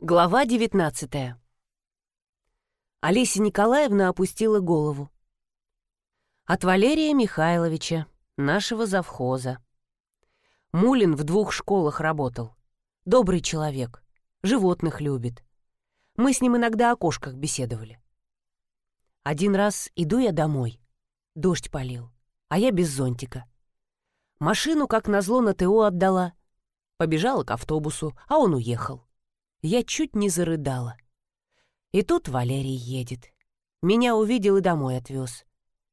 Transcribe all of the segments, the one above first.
Глава 19 Олеся Николаевна опустила голову. От Валерия Михайловича, нашего завхоза. Мулин в двух школах работал. Добрый человек, животных любит. Мы с ним иногда о кошках беседовали. Один раз иду я домой. Дождь полил, а я без зонтика. Машину, как назло, на ТО отдала. Побежала к автобусу, а он уехал. Я чуть не зарыдала. И тут Валерий едет. Меня увидел и домой отвез.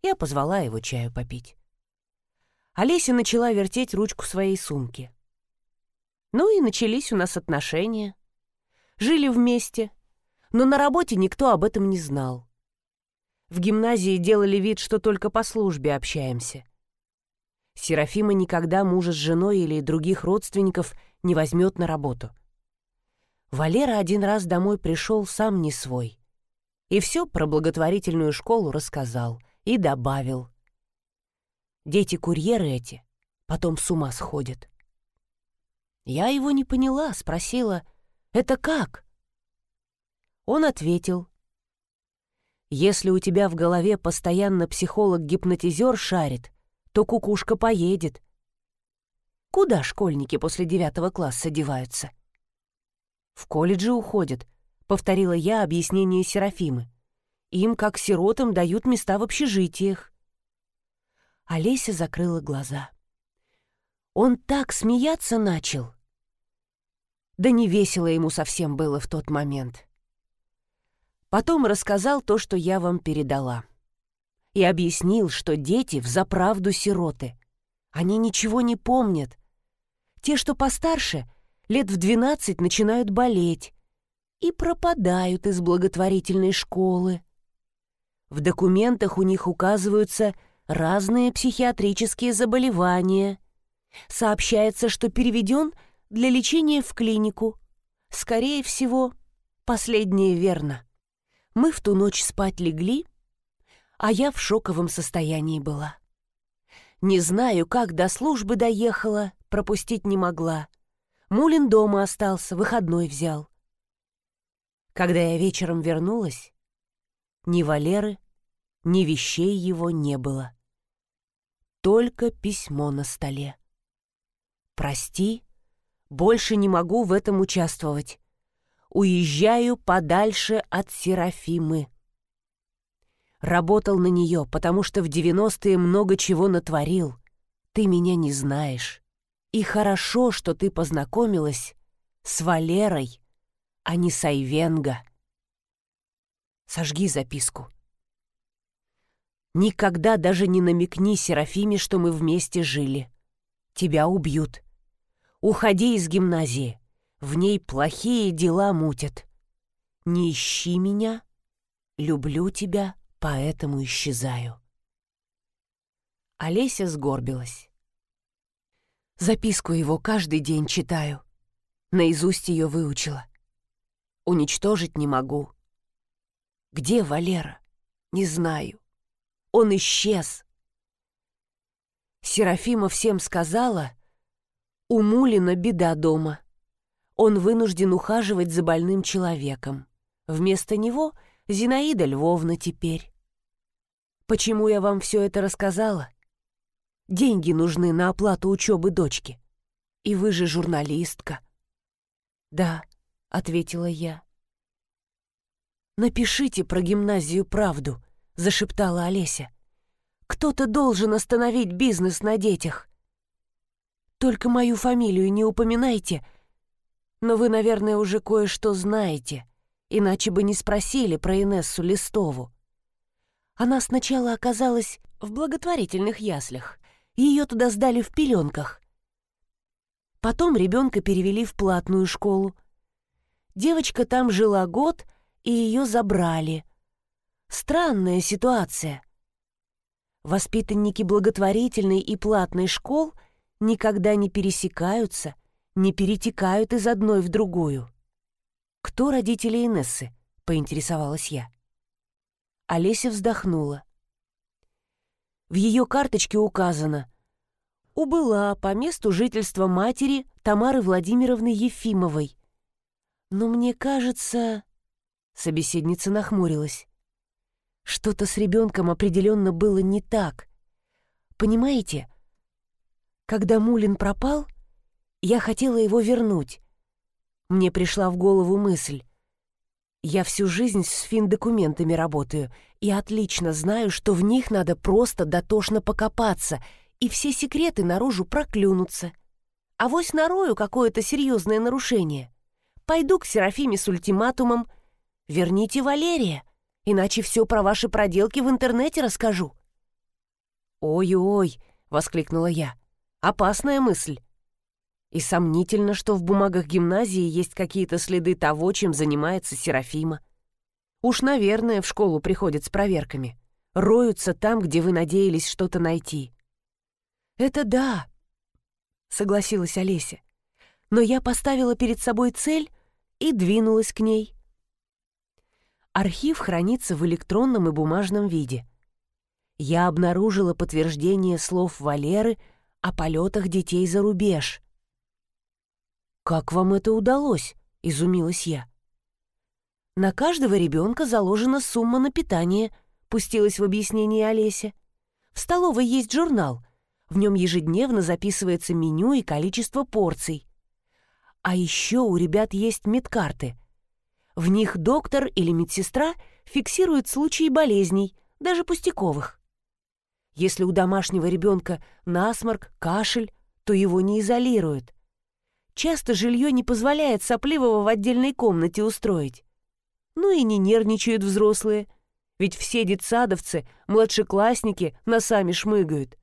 Я позвала его чаю попить. Олеся начала вертеть ручку своей сумки. Ну и начались у нас отношения. Жили вместе, но на работе никто об этом не знал. В гимназии делали вид, что только по службе общаемся. Серафима никогда мужа с женой или других родственников не возьмет на работу — Валера один раз домой пришел сам не свой. И все про благотворительную школу рассказал и добавил. Дети-курьеры эти потом с ума сходят. Я его не поняла, спросила, «Это как?» Он ответил, «Если у тебя в голове постоянно психолог-гипнотизер шарит, то кукушка поедет. Куда школьники после девятого класса деваются?» «В колледже уходят», — повторила я объяснение Серафимы. «Им, как сиротам, дают места в общежитиях». Олеся закрыла глаза. Он так смеяться начал. Да не весело ему совсем было в тот момент. Потом рассказал то, что я вам передала. И объяснил, что дети взаправду сироты. Они ничего не помнят. Те, что постарше, лет в двенадцать начинают болеть и пропадают из благотворительной школы. В документах у них указываются разные психиатрические заболевания. Сообщается, что переведен для лечения в клинику. Скорее всего, последнее верно. Мы в ту ночь спать легли, а я в шоковом состоянии была. Не знаю, как до службы доехала, пропустить не могла. Мулин дома остался, выходной взял. Когда я вечером вернулась, ни Валеры, ни вещей его не было. Только письмо на столе. «Прости, больше не могу в этом участвовать. Уезжаю подальше от Серафимы». Работал на нее, потому что в девяностые много чего натворил. Ты меня не знаешь. И хорошо, что ты познакомилась с Валерой, а не с Айвенго. Сожги записку. Никогда даже не намекни Серафиме, что мы вместе жили. Тебя убьют. Уходи из гимназии. В ней плохие дела мутят. Не ищи меня. Люблю тебя, поэтому исчезаю. Олеся сгорбилась. Записку его каждый день читаю. Наизусть ее выучила. Уничтожить не могу. Где Валера? Не знаю. Он исчез. Серафима всем сказала, у Мулина беда дома. Он вынужден ухаживать за больным человеком. Вместо него Зинаида Львовна теперь. Почему я вам все это рассказала? Деньги нужны на оплату учебы дочки. И вы же журналистка». «Да», — ответила я. «Напишите про гимназию правду», — зашептала Олеся. «Кто-то должен остановить бизнес на детях. Только мою фамилию не упоминайте, но вы, наверное, уже кое-что знаете, иначе бы не спросили про Инессу Листову. Она сначала оказалась в благотворительных яслях, ее туда сдали в пеленках. Потом ребенка перевели в платную школу. Девочка там жила год, и ее забрали. Странная ситуация. Воспитанники благотворительной и платной школ никогда не пересекаются, не перетекают из одной в другую. «Кто родители Инессы?» — поинтересовалась я. Олеся вздохнула. В ее карточке указано «Убыла по месту жительства матери Тамары Владимировны Ефимовой». Но мне кажется... Собеседница нахмурилась. Что-то с ребенком определенно было не так. Понимаете, когда Мулин пропал, я хотела его вернуть. Мне пришла в голову мысль. Я всю жизнь с фин-документами работаю и отлично знаю, что в них надо просто дотошно покопаться, и все секреты наружу проклюнутся. А вось нарою какое-то серьезное нарушение. Пойду к Серафиме с ультиматумом. Верните Валерия, иначе все про ваши проделки в интернете расскажу. «Ой-ой!» — воскликнула я. «Опасная мысль. И сомнительно, что в бумагах гимназии есть какие-то следы того, чем занимается Серафима. Уж, наверное, в школу приходят с проверками. Роются там, где вы надеялись что-то найти. «Это да», — согласилась Олеся. «Но я поставила перед собой цель и двинулась к ней». Архив хранится в электронном и бумажном виде. Я обнаружила подтверждение слов Валеры о полетах детей за рубеж. «Как вам это удалось?» — изумилась я. «На каждого ребенка заложена сумма на питание», — пустилась в объяснение Олеся. «В столовой есть журнал. В нем ежедневно записывается меню и количество порций. А еще у ребят есть медкарты. В них доктор или медсестра фиксируют случаи болезней, даже пустяковых. Если у домашнего ребенка насморк, кашель, то его не изолируют. Часто жилье не позволяет сопливого в отдельной комнате устроить. Ну и не нервничают взрослые, ведь все детсадовцы, младшеклассники носами шмыгают.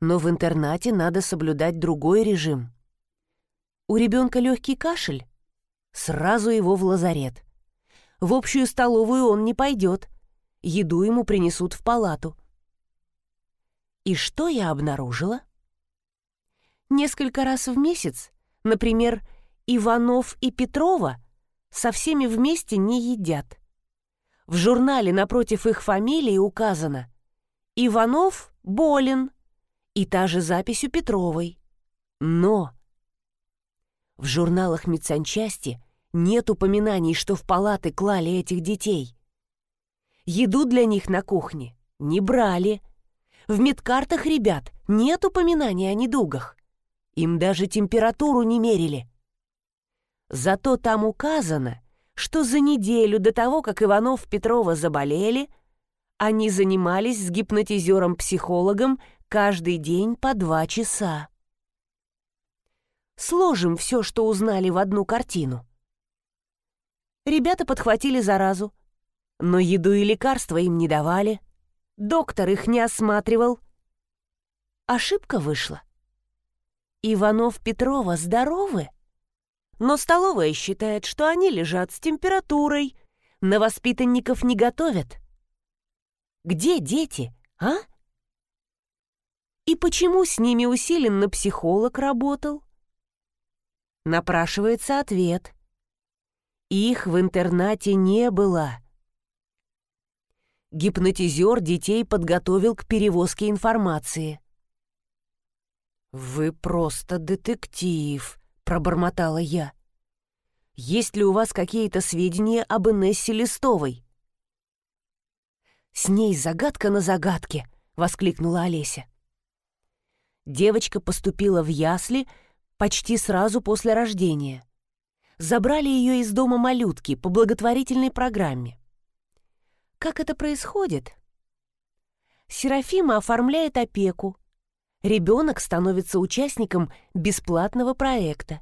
Но в интернате надо соблюдать другой режим. У ребенка легкий кашель? Сразу его в лазарет. В общую столовую он не пойдет. Еду ему принесут в палату. И что я обнаружила? Несколько раз в месяц Например, Иванов и Петрова со всеми вместе не едят. В журнале напротив их фамилии указано «Иванов болен» и та же запись у Петровой. Но в журналах медсанчасти нет упоминаний, что в палаты клали этих детей. Еду для них на кухне не брали. В медкартах ребят нет упоминаний о недугах. Им даже температуру не мерили. Зато там указано, что за неделю до того, как Иванов Петрова заболели, они занимались с гипнотизером-психологом каждый день по два часа. Сложим все, что узнали в одну картину. Ребята подхватили заразу, но еду и лекарства им не давали. Доктор их не осматривал. Ошибка вышла. Иванов-Петрова здоровы? Но столовая считает, что они лежат с температурой, на воспитанников не готовят. Где дети, а? И почему с ними усиленно психолог работал? Напрашивается ответ. Их в интернате не было. Гипнотизер детей подготовил к перевозке информации. «Вы просто детектив», — пробормотала я. «Есть ли у вас какие-то сведения об Инессе Листовой?» «С ней загадка на загадке», — воскликнула Олеся. Девочка поступила в ясли почти сразу после рождения. Забрали ее из дома малютки по благотворительной программе. Как это происходит? Серафима оформляет опеку, ребенок становится участником бесплатного проекта.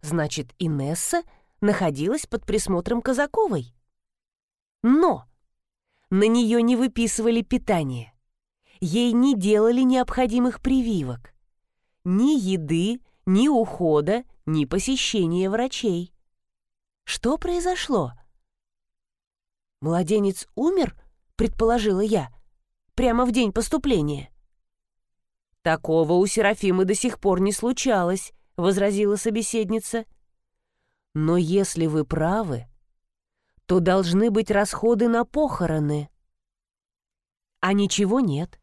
Значит, Инесса находилась под присмотром Казаковой. Но на нее не выписывали питание. Ей не делали необходимых прививок. Ни еды, ни ухода, ни посещения врачей. Что произошло? Младенец умер, предположила я, прямо в день поступления. «Такого у Серафимы до сих пор не случалось», — возразила собеседница. «Но если вы правы, то должны быть расходы на похороны». «А ничего нет».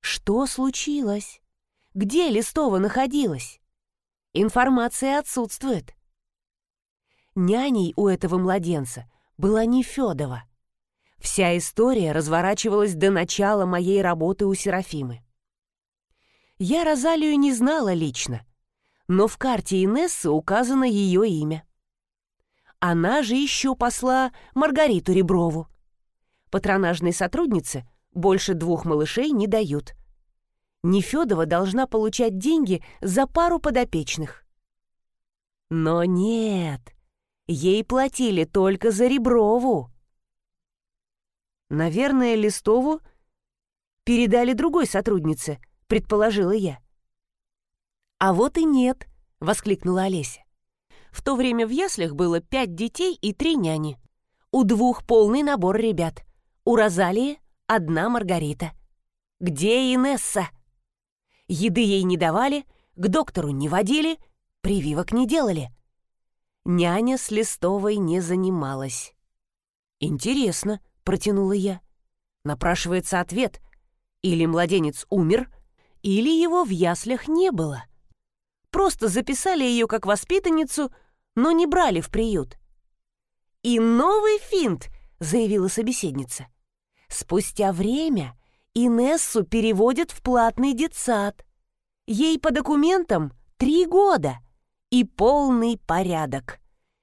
«Что случилось? Где Листова находилась?» «Информация отсутствует». няней у этого младенца была не Федова. Вся история разворачивалась до начала моей работы у Серафимы. Я Розалию не знала лично, но в карте Инессы указано ее имя. Она же еще посла Маргариту Реброву. Патронажной сотруднице больше двух малышей не дают. Нефедова должна получать деньги за пару подопечных. Но нет, ей платили только за Реброву. Наверное, Листову передали другой сотруднице, предположила я. А вот и нет, воскликнула Олеся. В то время в яслях было пять детей и три няни. У двух полный набор ребят. У Розалии одна Маргарита. Где Инесса? Еды ей не давали, к доктору не водили, прививок не делали. Няня с Листовой не занималась. «Интересно», — протянула я. Напрашивается ответ. Или младенец умер, или его в яслях не было. Просто записали ее как воспитанницу, но не брали в приют. «И новый финт», — заявила собеседница. Спустя время Инессу переводят в платный детсад. Ей по документам три года и полный порядок.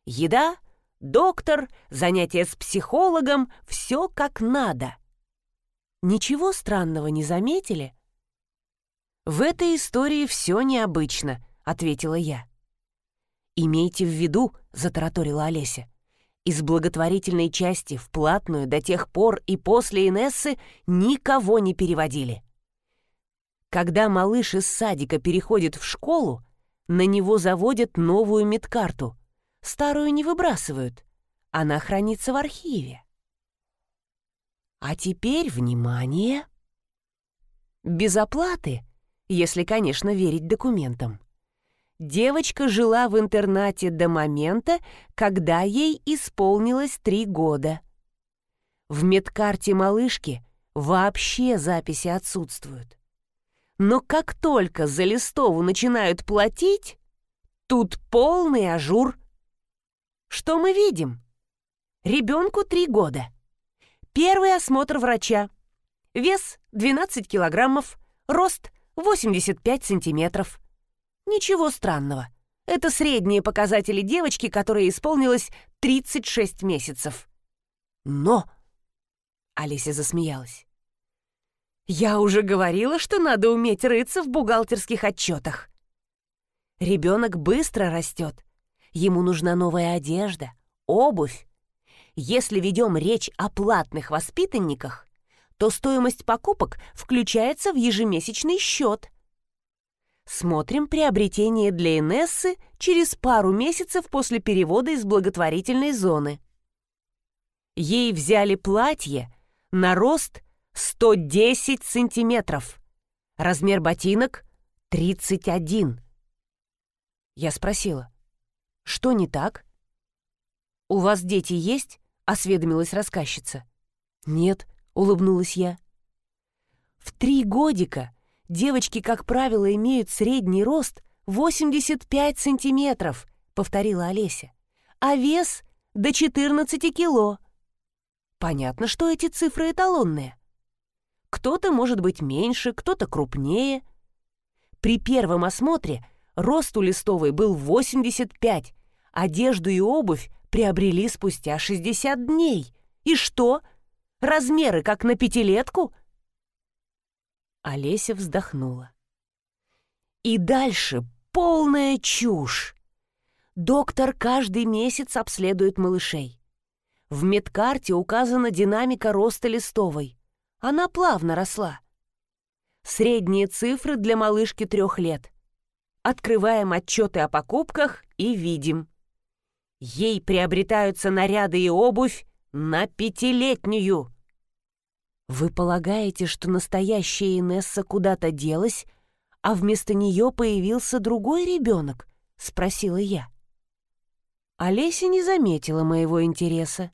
Еда, доктор, занятия с психологом — все как надо. Ничего странного не заметили? «В этой истории все необычно», — ответила я. «Имейте в виду», — затараторила Олеся, из благотворительной части в платную до тех пор и после Инессы никого не переводили. Когда малыш из садика переходит в школу, на него заводят новую медкарту. Старую не выбрасывают. Она хранится в архиве. А теперь, внимание! Без оплаты, если, конечно, верить документам девочка жила в интернате до момента, когда ей исполнилось три года. В медкарте малышки вообще записи отсутствуют. Но как только за Листову начинают платить, тут полный ажур. Что мы видим? Ребенку три года. Первый осмотр врача. Вес 12 килограммов, рост 85 сантиметров. Ничего странного. Это средние показатели девочки, которой исполнилось 36 месяцев. Но... Алисия засмеялась. Я уже говорила, что надо уметь рыться в бухгалтерских отчетах. Ребенок быстро растет. Ему нужна новая одежда, обувь. Если ведем речь о платных воспитанниках, то стоимость покупок включается в ежемесячный счет – Смотрим приобретение для Инессы через пару месяцев после перевода из благотворительной зоны. Ей взяли платье на рост 110 сантиметров. Размер ботинок 31. Я спросила, что не так? «У вас дети есть?» — осведомилась рассказчица. «Нет», — улыбнулась я. «В три годика Девочки, как правило, имеют средний рост 85 сантиметров, повторила Олеся, а вес до 14 кило. Понятно, что эти цифры эталонные. Кто-то может быть меньше, кто-то крупнее. При первом осмотре рост у Листовой был 85, одежду и обувь приобрели спустя 60 дней. И что? Размеры как на пятилетку? Олеся вздохнула. И дальше полная чушь. Доктор каждый месяц обследует малышей. В медкарте указана динамика роста листовой. Она плавно росла. Средние цифры для малышки трех лет. Открываем отчеты о покупках и видим. Ей приобретаются наряды и обувь на пятилетнюю. «Вы полагаете, что настоящая Инесса куда-то делась, а вместо нее появился другой ребенок?» — спросила я. Олеся не заметила моего интереса.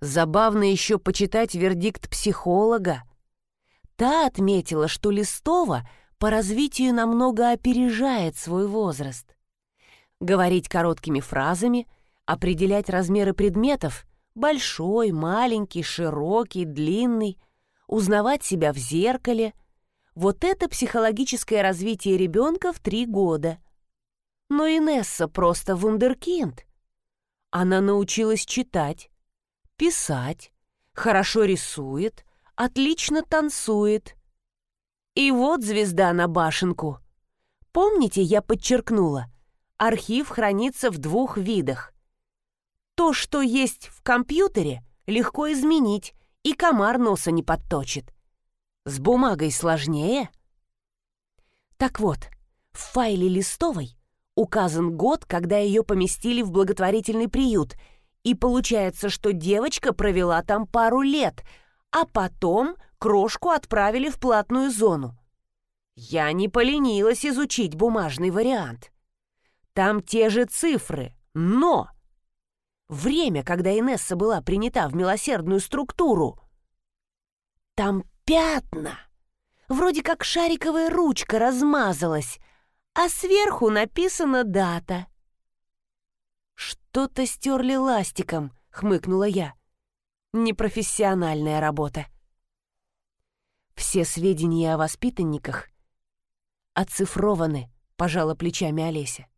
Забавно еще почитать вердикт психолога. Та отметила, что Листова по развитию намного опережает свой возраст. Говорить короткими фразами, Определять размеры предметов — большой, маленький, широкий, длинный, узнавать себя в зеркале — вот это психологическое развитие ребенка в три года. Но Инесса просто вундеркинд. Она научилась читать, писать, хорошо рисует, отлично танцует. И вот звезда на башенку. Помните, я подчеркнула, архив хранится в двух видах. То, что есть в компьютере, легко изменить, и комар носа не подточит. С бумагой сложнее. Так вот, в файле листовой указан год, когда ее поместили в благотворительный приют, и получается, что девочка провела там пару лет, а потом крошку отправили в платную зону. Я не поленилась изучить бумажный вариант. Там те же цифры, но... Время, когда Инесса была принята в милосердную структуру. Там пятна. Вроде как шариковая ручка размазалась, а сверху написана дата. «Что-то стерли ластиком», — хмыкнула я. «Непрофессиональная работа». «Все сведения о воспитанниках оцифрованы», — пожала плечами Олеся.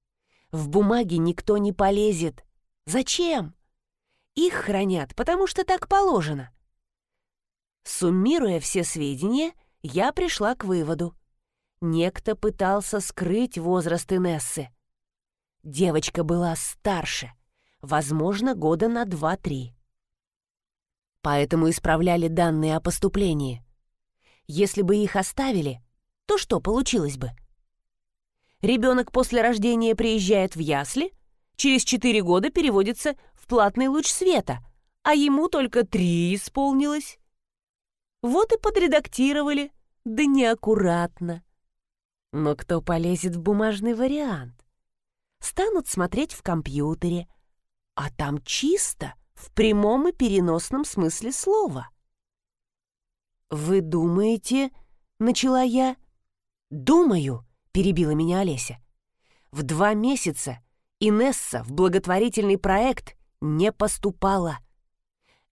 «В бумаге никто не полезет. Зачем? Их хранят, потому что так положено». Суммируя все сведения, я пришла к выводу. Некто пытался скрыть возраст Инессы. Девочка была старше, возможно, года на два-три. Поэтому исправляли данные о поступлении. Если бы их оставили, то что получилось бы? Ребенок после рождения приезжает в ясли, через четыре года переводится в платный луч света, а ему только три исполнилось. Вот и подредактировали, да неаккуратно. Но кто полезет в бумажный вариант? Станут смотреть в компьютере, а там чисто, в прямом и переносном смысле слова. «Вы думаете...» — начала я. «Думаю», — перебила меня Олеся. «В два месяца Инесса в благотворительный проект не поступала.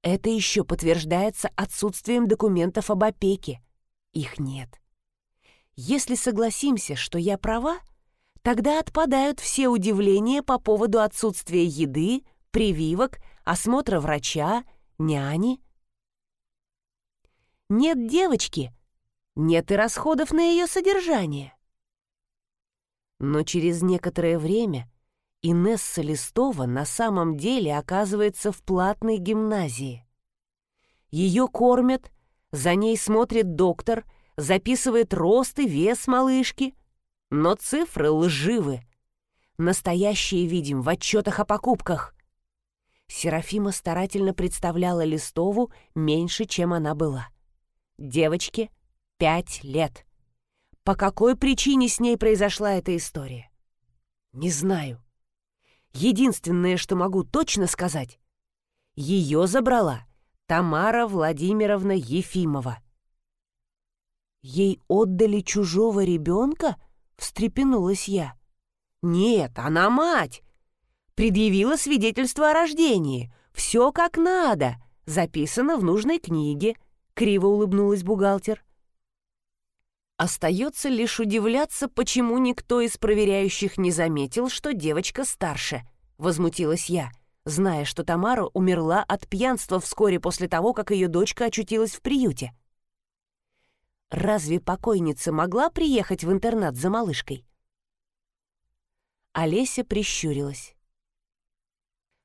Это еще подтверждается отсутствием документов об опеке. Их нет. Если согласимся, что я права, тогда отпадают все удивления по поводу отсутствия еды, прививок, осмотра врача, няни. Нет девочки, нет и расходов на ее содержание. Но через некоторое время Инесса Листова на самом деле оказывается в платной гимназии. Ее кормят, за ней смотрит доктор, записывает рост и вес малышки, но цифры лживы. Настоящие видим в отчетах о покупках. Серафима старательно представляла Листову меньше, чем она была. Девочке пять лет. По какой причине с ней произошла эта история? Не знаю. Единственное, что могу точно сказать, ее забрала Тамара Владимировна Ефимова. «Ей отдали чужого ребенка?» — встрепенулась я. «Нет, она мать. Предъявила свидетельство о рождении. Все как надо. Записано в нужной книге», — криво улыбнулась бухгалтер. Остается лишь удивляться, почему никто из проверяющих не заметил, что девочка старше, возмутилась я, зная, что Тамара умерла от пьянства вскоре после того, как ее дочка очутилась в приюте. Разве покойница могла приехать в интернат за малышкой? Олеся прищурилась.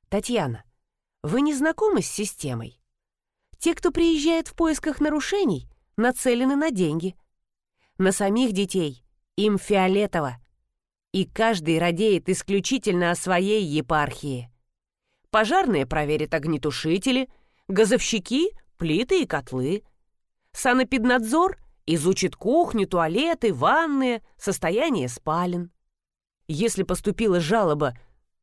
«Татьяна, вы не знакомы с системой? Те, кто приезжает в поисках нарушений, нацелены на деньги. На самих детей им фиолетово. И каждый радеет исключительно о своей епархии. Пожарные проверят огнетушители, газовщики — плиты и котлы. Санэпиднадзор изучит кухню, туалеты, ванны, состояние спален. Если поступила жалоба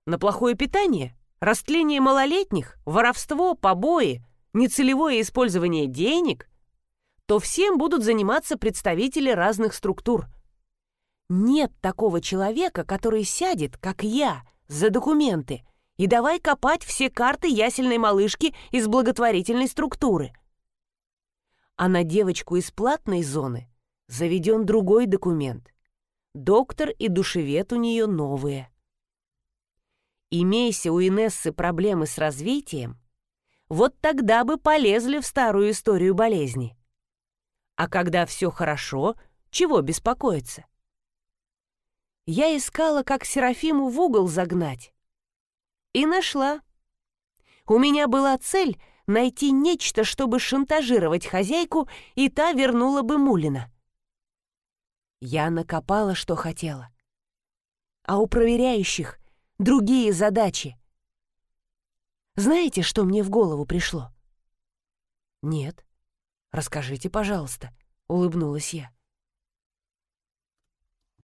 на плохое питание, растление малолетних, воровство, побои, нецелевое использование денег, то всем будут заниматься представители разных структур. Нет такого человека, который сядет, как я, за документы и давай копать все карты ясельной малышки из благотворительной структуры. А на девочку из платной зоны заведен другой документ. Доктор и душевед у нее новые. Имейся у Инессы проблемы с развитием, вот тогда бы полезли в старую историю болезни. А когда все хорошо, чего беспокоиться? Я искала, как Серафиму в угол загнать. И нашла. У меня была цель найти нечто, чтобы шантажировать хозяйку, и та вернула бы Мулина. Я накопала, что хотела. А у проверяющих другие задачи. Знаете, что мне в голову пришло? Нет. Расскажите, пожалуйста, улыбнулась я.